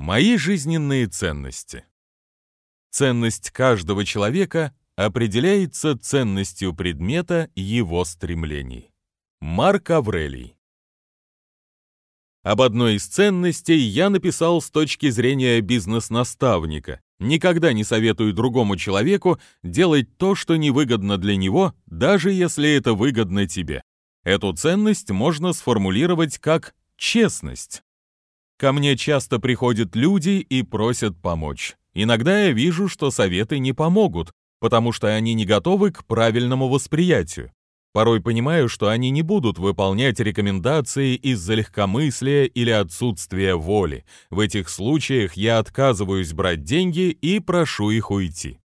Мои жизненные ценности. Ценность каждого человека определяется ценностью предмета его стремлений. Марк Аврелий. Об одной из ценностей я написал с точки зрения бизнес-наставника. Никогда не советую другому человеку делать то, что невыгодно для него, даже если это выгодно тебе. Эту ценность можно сформулировать как честность. Ко мне часто приходят люди и просят помочь. Иногда я вижу, что советы не помогут, потому что они не готовы к правильному восприятию. Порой понимаю, что они не будут выполнять рекомендации из-за легкомыслия или отсутствия воли. В этих случаях я отказываюсь брать деньги и прошу их уйти.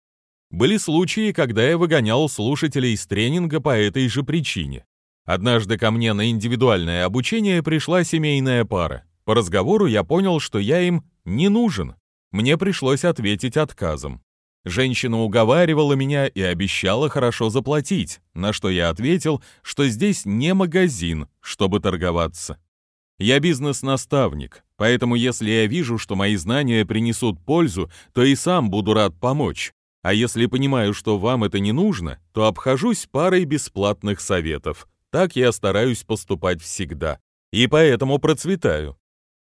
Были случаи, когда я выгонял слушателей из тренинга по этой же причине. Однажды ко мне на индивидуальное обучение пришла семейная пара. По разговору я понял, что я им не нужен. Мне пришлось ответить отказом. Женщина уговаривала меня и обещала хорошо заплатить, на что я ответил, что здесь не магазин, чтобы торговаться. Я бизнес-наставник, поэтому если я вижу, что мои знания принесут пользу, то и сам буду рад помочь. А если понимаю, что вам это не нужно, то обхожусь парой бесплатных советов. Так я стараюсь поступать всегда. И поэтому процветаю.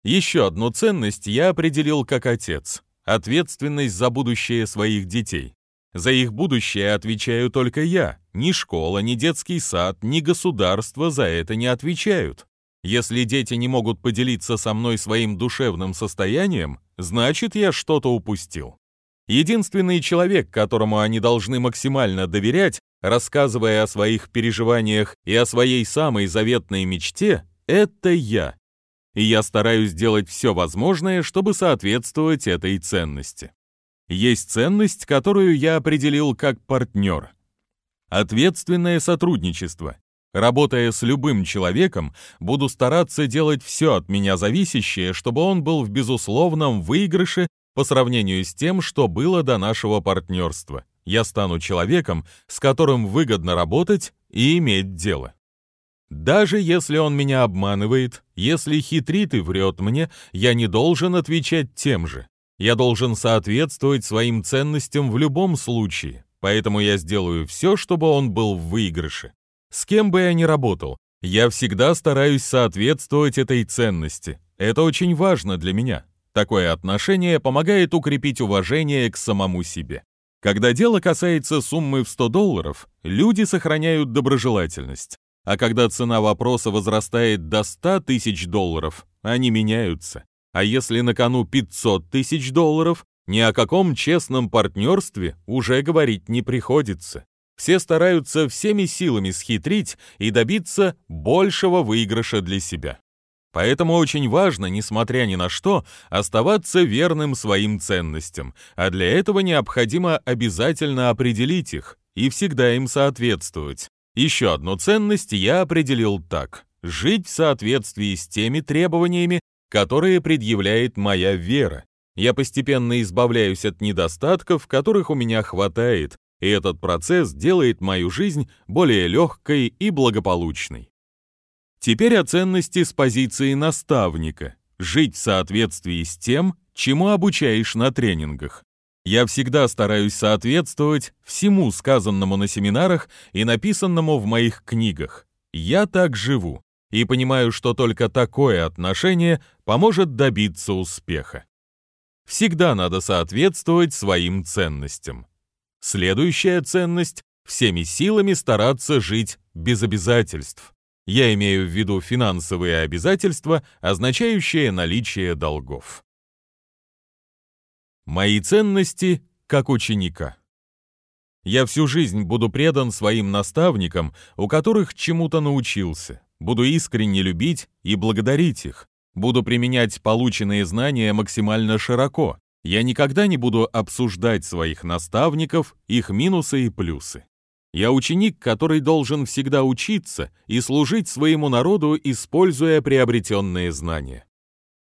Еще одну ценность я определил как отец – ответственность за будущее своих детей. За их будущее отвечаю только я. Ни школа, ни детский сад, ни государство за это не отвечают. Если дети не могут поделиться со мной своим душевным состоянием, значит, я что-то упустил. Единственный человек, которому они должны максимально доверять, рассказывая о своих переживаниях и о своей самой заветной мечте, это я и я стараюсь делать все возможное, чтобы соответствовать этой ценности. Есть ценность, которую я определил как партнер. Ответственное сотрудничество. Работая с любым человеком, буду стараться делать все от меня зависящее, чтобы он был в безусловном выигрыше по сравнению с тем, что было до нашего партнерства. Я стану человеком, с которым выгодно работать и иметь дело. Даже если он меня обманывает, если хитрит и врет мне, я не должен отвечать тем же. Я должен соответствовать своим ценностям в любом случае, поэтому я сделаю все, чтобы он был в выигрыше. С кем бы я ни работал, я всегда стараюсь соответствовать этой ценности. Это очень важно для меня. Такое отношение помогает укрепить уважение к самому себе. Когда дело касается суммы в 100 долларов, люди сохраняют доброжелательность. А когда цена вопроса возрастает до 100 тысяч долларов, они меняются. А если на кону 500 тысяч долларов, ни о каком честном партнерстве уже говорить не приходится. Все стараются всеми силами схитрить и добиться большего выигрыша для себя. Поэтому очень важно, несмотря ни на что, оставаться верным своим ценностям, а для этого необходимо обязательно определить их и всегда им соответствовать. Еще одну ценность я определил так – жить в соответствии с теми требованиями, которые предъявляет моя вера. Я постепенно избавляюсь от недостатков, которых у меня хватает, и этот процесс делает мою жизнь более легкой и благополучной. Теперь о ценности с позиции наставника – жить в соответствии с тем, чему обучаешь на тренингах. Я всегда стараюсь соответствовать всему сказанному на семинарах и написанному в моих книгах. Я так живу и понимаю, что только такое отношение поможет добиться успеха. Всегда надо соответствовать своим ценностям. Следующая ценность – всеми силами стараться жить без обязательств. Я имею в виду финансовые обязательства, означающие наличие долгов. Мои ценности как ученика. Я всю жизнь буду предан своим наставникам, у которых чему-то научился. Буду искренне любить и благодарить их. Буду применять полученные знания максимально широко. Я никогда не буду обсуждать своих наставников, их минусы и плюсы. Я ученик, который должен всегда учиться и служить своему народу, используя приобретенные знания.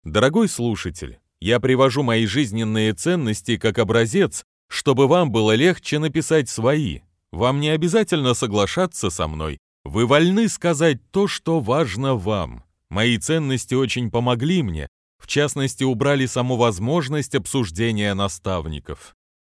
Дорогой слушатель, я привожу мои жизненные ценности как образец, чтобы вам было легче написать свои. Вам не обязательно соглашаться со мной. Вы вольны сказать то, что важно вам. Мои ценности очень помогли мне, В частности, убрали саму возможность обсуждения наставников.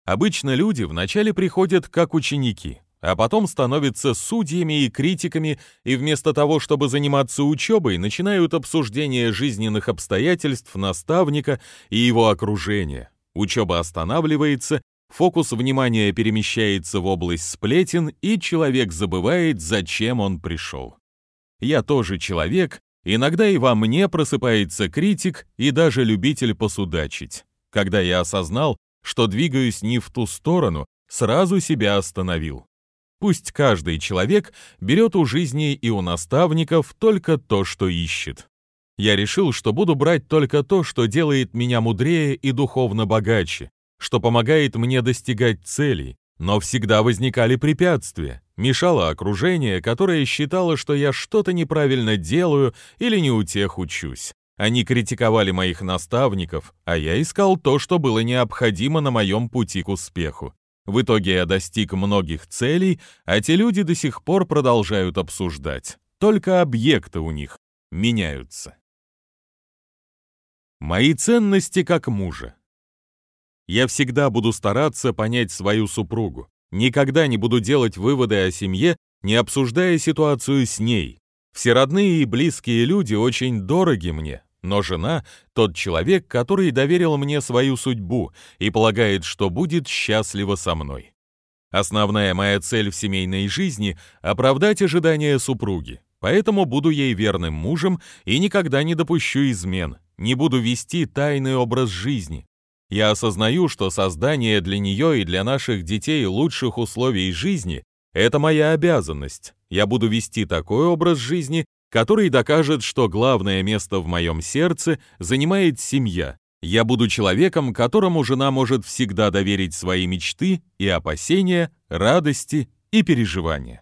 Обычно люди вначале приходят как ученики, а потом становятся судьями и критиками, и вместо того, чтобы заниматься учебой, начинают обсуждение жизненных обстоятельств наставника и его окружения. Учеба останавливается, фокус внимания перемещается в область сплетен, и человек забывает, зачем он пришел. Я тоже человек, иногда и во мне просыпается критик и даже любитель посудачить. Когда я осознал, что двигаюсь не в ту сторону, сразу себя остановил. Пусть каждый человек берет у жизни и у наставников только то, что ищет. Я решил, что буду брать только то, что делает меня мудрее и духовно богаче, что помогает мне достигать целей, но всегда возникали препятствия, мешало окружение, которое считало, что я что-то неправильно делаю или не у тех учусь. Они критиковали моих наставников, а я искал то, что было необходимо на моем пути к успеху. В итоге я достиг многих целей, а те люди до сих пор продолжают обсуждать. Только объекты у них меняются. Мои ценности как мужа. Я всегда буду стараться понять свою супругу. Никогда не буду делать выводы о семье, не обсуждая ситуацию с ней. Все родные и близкие люди очень дороги мне, но жена — тот человек, который доверил мне свою судьбу и полагает, что будет счастлива со мной. Основная моя цель в семейной жизни — оправдать ожидания супруги, поэтому буду ей верным мужем и никогда не допущу измен, не буду вести тайный образ жизни. Я осознаю, что создание для нее и для наших детей лучших условий жизни — это моя обязанность. Я буду вести такой образ жизни, который докажет, что главное место в моем сердце занимает семья. Я буду человеком, которому жена может всегда доверить свои мечты и опасения, радости и переживания.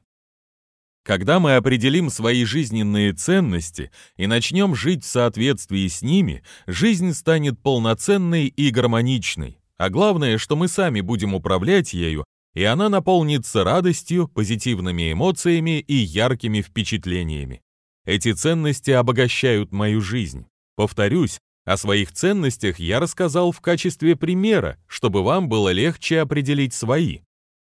Когда мы определим свои жизненные ценности и начнем жить в соответствии с ними, жизнь станет полноценной и гармоничной. А главное, что мы сами будем управлять ею, и она наполнится радостью, позитивными эмоциями и яркими впечатлениями. Эти ценности обогащают мою жизнь. Повторюсь, о своих ценностях я рассказал в качестве примера, чтобы вам было легче определить свои.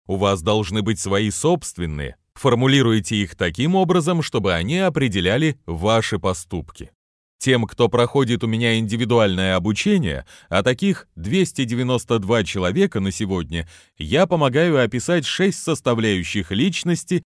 У вас должны быть свои собственные. Формулируйте их таким образом, чтобы они определяли ваши поступки. Тем, кто проходит у меня индивидуальное обучение, а таких 292 человека на сегодня, я помогаю описать 6 составляющих личности